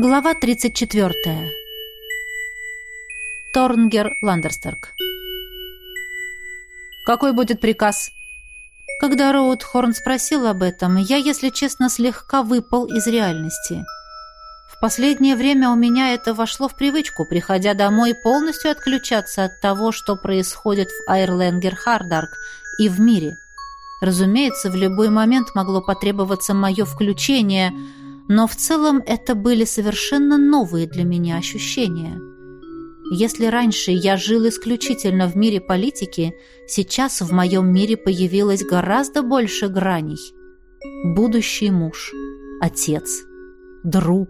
Глава 34. Торнгер Ландерстерк. «Какой будет приказ?» Когда Роуд Хорн спросил об этом, я, если честно, слегка выпал из реальности. В последнее время у меня это вошло в привычку, приходя домой, полностью отключаться от того, что происходит в Айрленгер Хардарк и в мире. Разумеется, в любой момент могло потребоваться мое включение – но в целом это были совершенно новые для меня ощущения. Если раньше я жил исключительно в мире политики, сейчас в моем мире появилось гораздо больше граней. Будущий муж, отец, друг.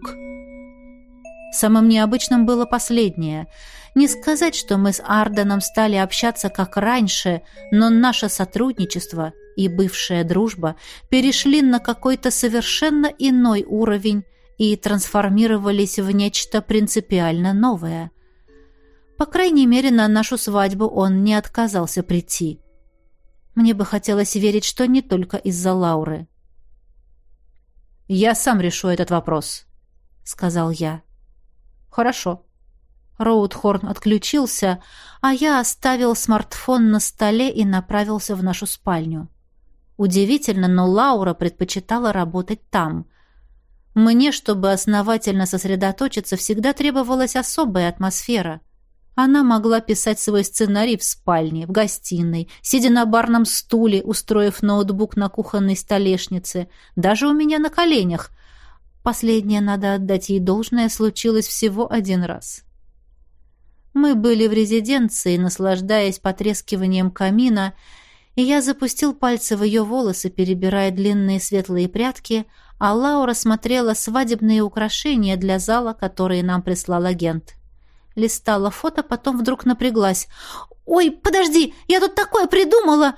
Самым необычным было последнее. Не сказать, что мы с Арденом стали общаться как раньше, но наше сотрудничество – и бывшая дружба перешли на какой-то совершенно иной уровень и трансформировались в нечто принципиально новое. По крайней мере, на нашу свадьбу он не отказался прийти. Мне бы хотелось верить, что не только из-за Лауры. «Я сам решу этот вопрос», — сказал я. «Хорошо». Роудхорн отключился, а я оставил смартфон на столе и направился в нашу спальню. Удивительно, но Лаура предпочитала работать там. Мне, чтобы основательно сосредоточиться, всегда требовалась особая атмосфера. Она могла писать свой сценарий в спальне, в гостиной, сидя на барном стуле, устроив ноутбук на кухонной столешнице, даже у меня на коленях. Последнее, надо отдать ей должное, случилось всего один раз. Мы были в резиденции, наслаждаясь потрескиванием камина, и я запустил пальцы в ее волосы, перебирая длинные светлые прядки, а Лаура смотрела свадебные украшения для зала, которые нам прислал агент. Листала фото, потом вдруг напряглась. «Ой, подожди, я тут такое придумала!»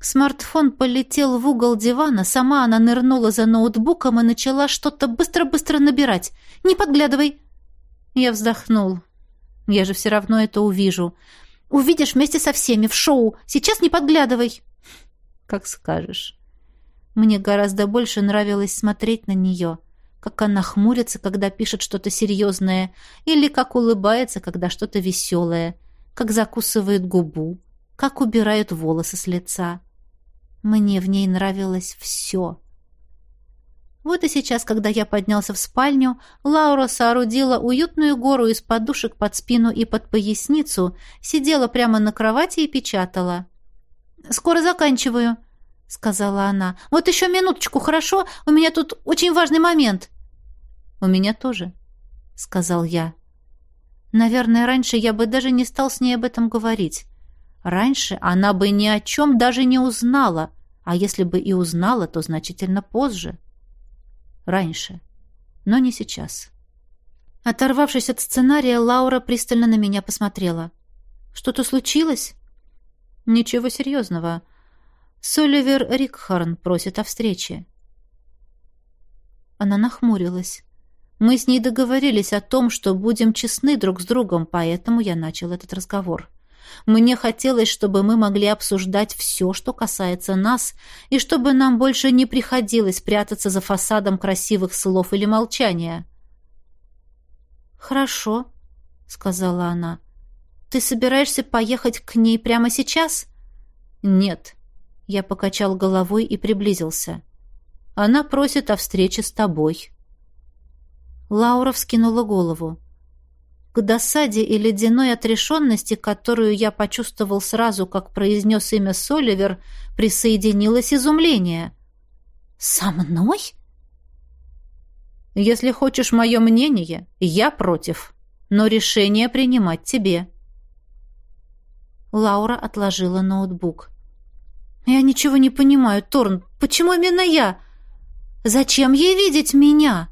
Смартфон полетел в угол дивана, сама она нырнула за ноутбуком и начала что-то быстро-быстро набирать. «Не подглядывай!» Я вздохнул. «Я же все равно это увижу. Увидишь вместе со всеми в шоу. Сейчас не подглядывай. Как скажешь. Мне гораздо больше нравилось смотреть на нее, как она хмурится, когда пишет что-то серьезное, или как улыбается, когда что-то веселое, как закусывает губу, как убирает волосы с лица. Мне в ней нравилось все. Вот и сейчас, когда я поднялся в спальню, Лаура соорудила уютную гору из подушек под спину и под поясницу, сидела прямо на кровати и печатала. «Скоро заканчиваю», — сказала она. «Вот еще минуточку, хорошо? У меня тут очень важный момент». «У меня тоже», — сказал я. Наверное, раньше я бы даже не стал с ней об этом говорить. Раньше она бы ни о чем даже не узнала, а если бы и узнала, то значительно позже. Раньше. Но не сейчас. Оторвавшись от сценария, Лаура пристально на меня посмотрела. «Что-то случилось?» «Ничего серьезного. Соливер Рикхарн просит о встрече». Она нахмурилась. Мы с ней договорились о том, что будем честны друг с другом, поэтому я начал этот разговор. Мне хотелось, чтобы мы могли обсуждать все, что касается нас, и чтобы нам больше не приходилось прятаться за фасадом красивых слов или молчания. «Хорошо», — сказала она. «Ты собираешься поехать к ней прямо сейчас?» «Нет». Я покачал головой и приблизился. «Она просит о встрече с тобой». Лаура вскинула голову. К досаде и ледяной отрешенности, которую я почувствовал сразу, как произнес имя Соливер, присоединилось изумление. «Со мной?» «Если хочешь мое мнение, я против, но решение принимать тебе». Лаура отложила ноутбук. «Я ничего не понимаю, Торн. Почему именно я? Зачем ей видеть меня?»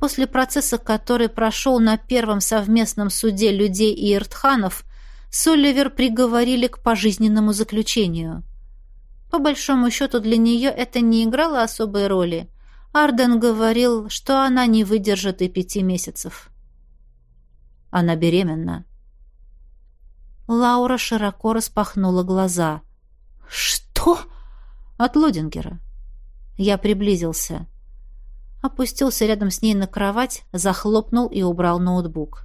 После процесса, который прошел на первом совместном суде людей и иртханов, Соливер приговорили к пожизненному заключению. По большому счету для нее это не играло особой роли. Арден говорил, что она не выдержит и пяти месяцев. Она беременна. Лаура широко распахнула глаза. «Что?» «От Лодингера». Я приблизился. Опустился рядом с ней на кровать, захлопнул и убрал ноутбук.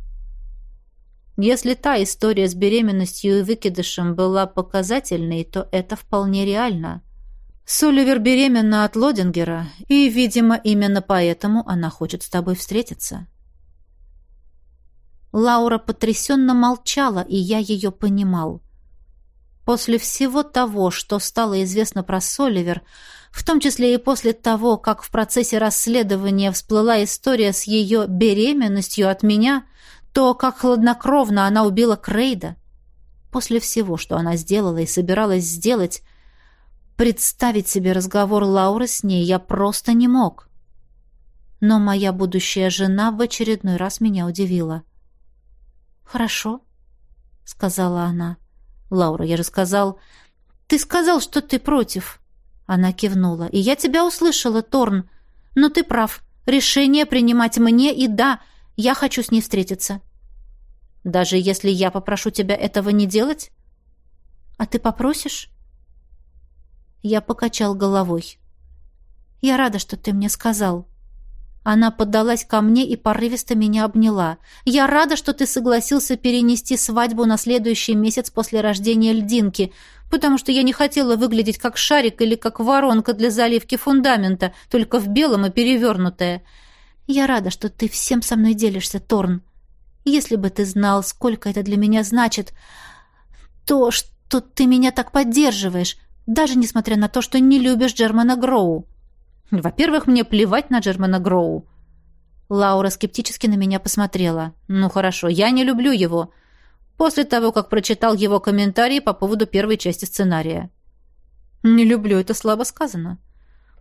Если та история с беременностью и выкидышем была показательной, то это вполне реально. Соливер беременна от Лодингера, и, видимо, именно поэтому она хочет с тобой встретиться. Лаура потрясенно молчала, и я ее понимал. После всего того, что стало известно про Соливер, в том числе и после того, как в процессе расследования всплыла история с ее беременностью от меня, то, как хладнокровно она убила Крейда, после всего, что она сделала и собиралась сделать, представить себе разговор Лауры с ней я просто не мог. Но моя будущая жена в очередной раз меня удивила. «Хорошо», — сказала она. «Лаура, я же сказал...» «Ты сказал, что ты против». Она кивнула. «И я тебя услышала, Торн. Но ты прав. Решение принимать мне, и да, я хочу с ней встретиться». «Даже если я попрошу тебя этого не делать?» «А ты попросишь?» Я покачал головой. «Я рада, что ты мне сказал». Она поддалась ко мне и порывисто меня обняла. «Я рада, что ты согласился перенести свадьбу на следующий месяц после рождения льдинки, потому что я не хотела выглядеть как шарик или как воронка для заливки фундамента, только в белом и перевернутая. Я рада, что ты всем со мной делишься, Торн. Если бы ты знал, сколько это для меня значит, то, что ты меня так поддерживаешь, даже несмотря на то, что не любишь Джермана Гроу». Во-первых, мне плевать на Джермана Гроу. Лаура скептически на меня посмотрела. Ну хорошо, я не люблю его. После того, как прочитал его комментарии по поводу первой части сценария. Не люблю, это слабо сказано.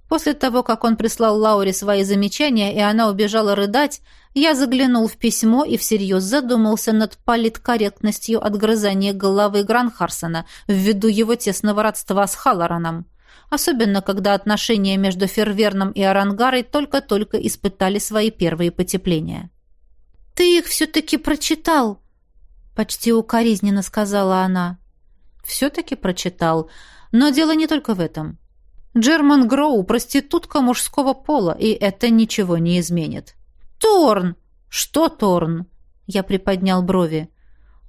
После того, как он прислал Лауре свои замечания, и она убежала рыдать, я заглянул в письмо и всерьез задумался над политкорректностью отгрызания головы Гранхарсона ввиду его тесного родства с Халлораном особенно когда отношения между Ферверном и Арангарой только-только испытали свои первые потепления. «Ты их все-таки прочитал!» — почти укоризненно сказала она. «Все-таки прочитал. Но дело не только в этом. Джерман Гроу — проститутка мужского пола, и это ничего не изменит». «Торн!» «Что Торн?» — я приподнял брови.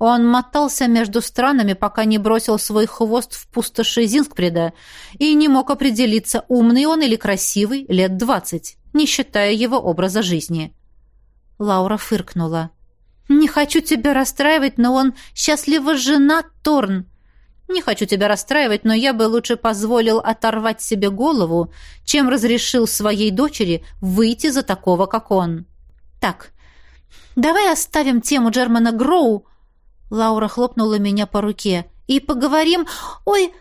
Он мотался между странами, пока не бросил свой хвост в пустоши Зинскпреда и не мог определиться, умный он или красивый, лет двадцать, не считая его образа жизни. Лаура фыркнула. «Не хочу тебя расстраивать, но он счастливо женат, Торн. Не хочу тебя расстраивать, но я бы лучше позволил оторвать себе голову, чем разрешил своей дочери выйти за такого, как он. Так, давай оставим тему Джермана Гроу, Лаура хлопнула меня по руке. «И поговорим... Ой!»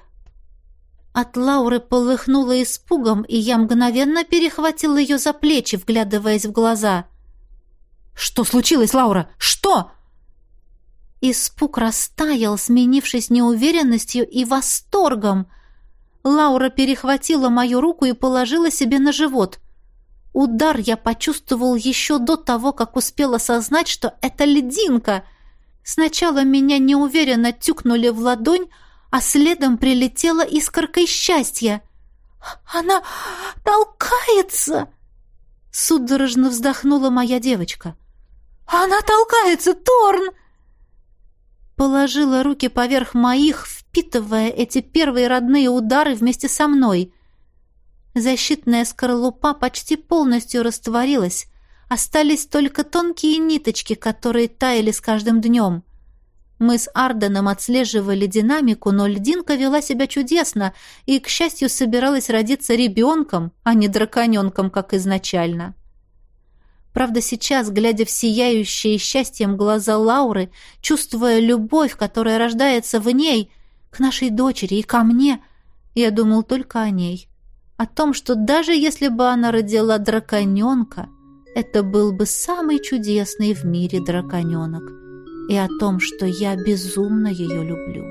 От Лауры полыхнуло испугом, и я мгновенно перехватил ее за плечи, вглядываясь в глаза. «Что случилось, Лаура? Что?» Испуг растаял, сменившись неуверенностью и восторгом. Лаура перехватила мою руку и положила себе на живот. Удар я почувствовал еще до того, как успел осознать, что это лединка — Сначала меня неуверенно тюкнули в ладонь, а следом прилетела искоркой счастья. «Она толкается!» Судорожно вздохнула моя девочка. «Она толкается, Торн!» Положила руки поверх моих, впитывая эти первые родные удары вместе со мной. Защитная скорлупа почти полностью растворилась, Остались только тонкие ниточки, которые таяли с каждым днем. Мы с Арденом отслеживали динамику, но льдинка вела себя чудесно и, к счастью, собиралась родиться ребенком, а не драконенком, как изначально. Правда, сейчас, глядя в сияющие счастьем глаза Лауры, чувствуя любовь, которая рождается в ней, к нашей дочери и ко мне, я думал только о ней. О том, что даже если бы она родила драконенка, это был бы самый чудесный в мире драконенок, и о том, что я безумно ее люблю.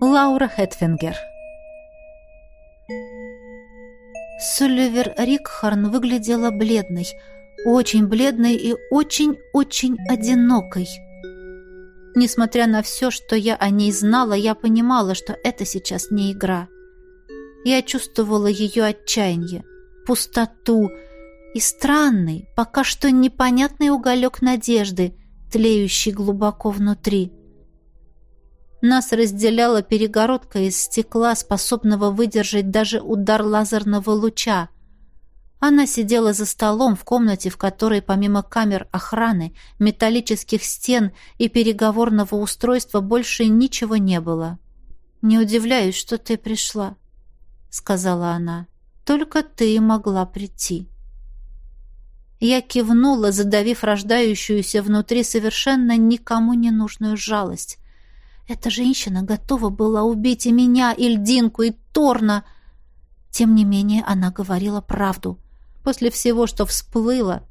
Лаура Хэтфингер Соливер Рикхарн выглядела бледной, очень бледной и очень-очень одинокой. Несмотря на все, что я о ней знала, я понимала, что это сейчас не игра. Я чувствовала ее отчаяние, пустоту и странный, пока что непонятный уголек надежды, тлеющий глубоко внутри. Нас разделяла перегородка из стекла, способного выдержать даже удар лазерного луча — она сидела за столом в комнате, в которой помимо камер охраны, металлических стен и переговорного устройства больше ничего не было. «Не удивляюсь, что ты пришла», — сказала она. «Только ты могла прийти». Я кивнула, задавив рождающуюся внутри совершенно никому не нужную жалость. Эта женщина готова была убить и меня, и Льдинку, и Торна. Тем не менее, она говорила правду — После всего, что всплыло,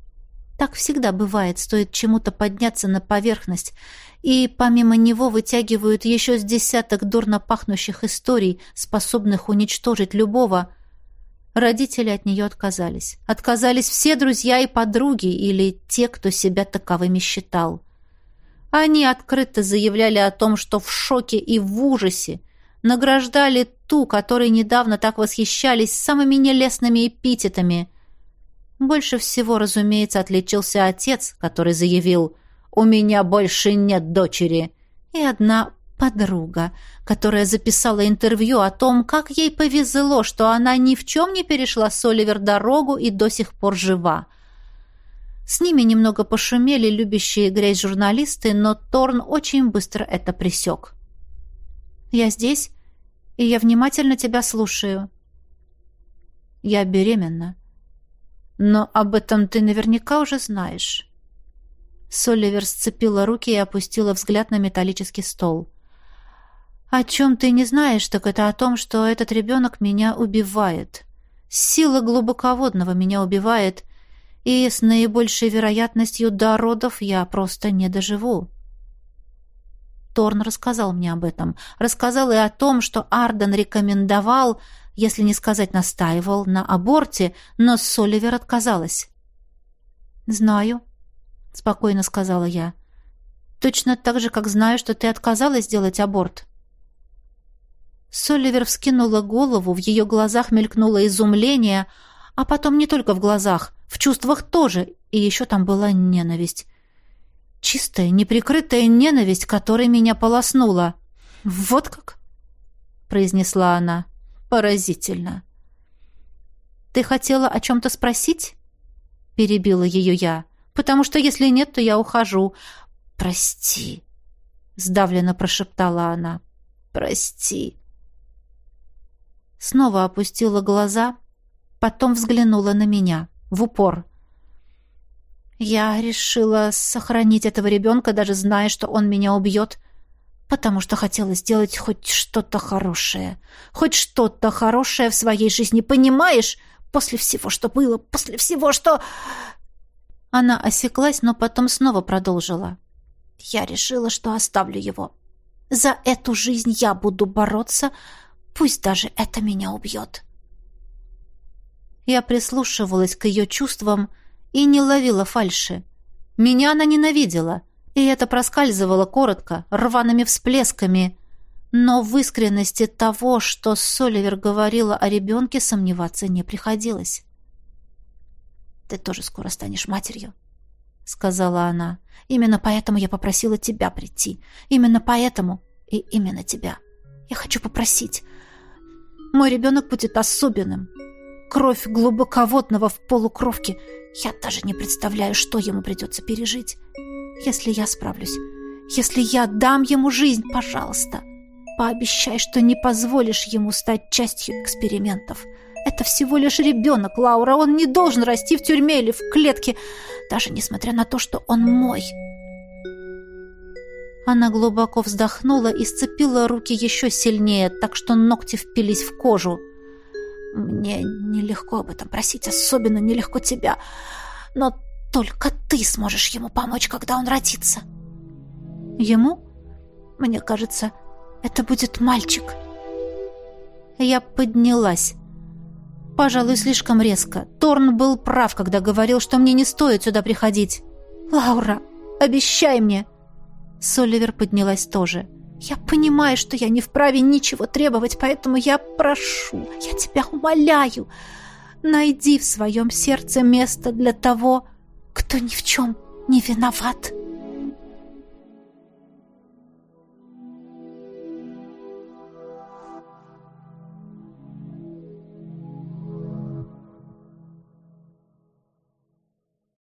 так всегда бывает, стоит чему-то подняться на поверхность, и помимо него вытягивают еще с десяток дурно пахнущих историй, способных уничтожить любого. Родители от нее отказались. Отказались все друзья и подруги, или те, кто себя таковыми считал. Они открыто заявляли о том, что в шоке и в ужасе, награждали ту, которой недавно так восхищались самыми нелестными эпитетами – больше всего, разумеется, отличился отец, который заявил «У меня больше нет дочери», и одна подруга, которая записала интервью о том, как ей повезло, что она ни в чем не перешла с Оливер дорогу и до сих пор жива. С ними немного пошумели любящие грязь журналисты, но Торн очень быстро это пресек. «Я здесь, и я внимательно тебя слушаю». «Я беременна», но об этом ты наверняка уже знаешь. Соливер сцепила руки и опустила взгляд на металлический стол. «О чем ты не знаешь, так это о том, что этот ребенок меня убивает. Сила глубоководного меня убивает, и с наибольшей вероятностью до родов я просто не доживу». Торн рассказал мне об этом. Рассказал и о том, что Арден рекомендовал если не сказать настаивал, на аборте, но Соливер отказалась. «Знаю», — спокойно сказала я. «Точно так же, как знаю, что ты отказалась сделать аборт». Соливер вскинула голову, в ее глазах мелькнуло изумление, а потом не только в глазах, в чувствах тоже, и еще там была ненависть. Чистая, неприкрытая ненависть, которой меня полоснула. «Вот как?» — произнесла она. Поразительно. Ты хотела о чем-то спросить? Перебила ее я. Потому что если нет, то я ухожу. Прости. Сдавленно прошептала она. Прости. Снова опустила глаза, потом взглянула на меня, в упор. Я решила сохранить этого ребенка, даже зная, что он меня убьет, — потому что хотела сделать хоть что-то хорошее. Хоть что-то хорошее в своей жизни, понимаешь? После всего, что было, после всего, что... Она осеклась, но потом снова продолжила. Я решила, что оставлю его. За эту жизнь я буду бороться, пусть даже это меня убьет. Я прислушивалась к ее чувствам и не ловила фальши. Меня она ненавидела — и это проскальзывало коротко, рваными всплесками. Но в искренности того, что Соливер говорила о ребенке, сомневаться не приходилось. «Ты тоже скоро станешь матерью», — сказала она. «Именно поэтому я попросила тебя прийти. Именно поэтому и именно тебя. Я хочу попросить. Мой ребенок будет особенным. Кровь глубоководного в полукровке. Я даже не представляю, что ему придется пережить. Если я справлюсь, если я дам ему жизнь, пожалуйста, пообещай, что не позволишь ему стать частью экспериментов. Это всего лишь ребенок, Лаура. Он не должен расти в тюрьме или в клетке, даже несмотря на то, что он мой. Она глубоко вздохнула и сцепила руки еще сильнее, так что ногти впились в кожу. «Мне нелегко об этом просить, особенно нелегко тебя. Но только ты сможешь ему помочь, когда он родится. Ему? Мне кажется, это будет мальчик. Я поднялась. Пожалуй, слишком резко. Торн был прав, когда говорил, что мне не стоит сюда приходить. «Лаура, обещай мне!» Соливер поднялась тоже. «Я понимаю, что я не вправе ничего требовать, поэтому я прошу, я тебя умоляю, найди в своем сердце место для того, кто ни в чем не виноват».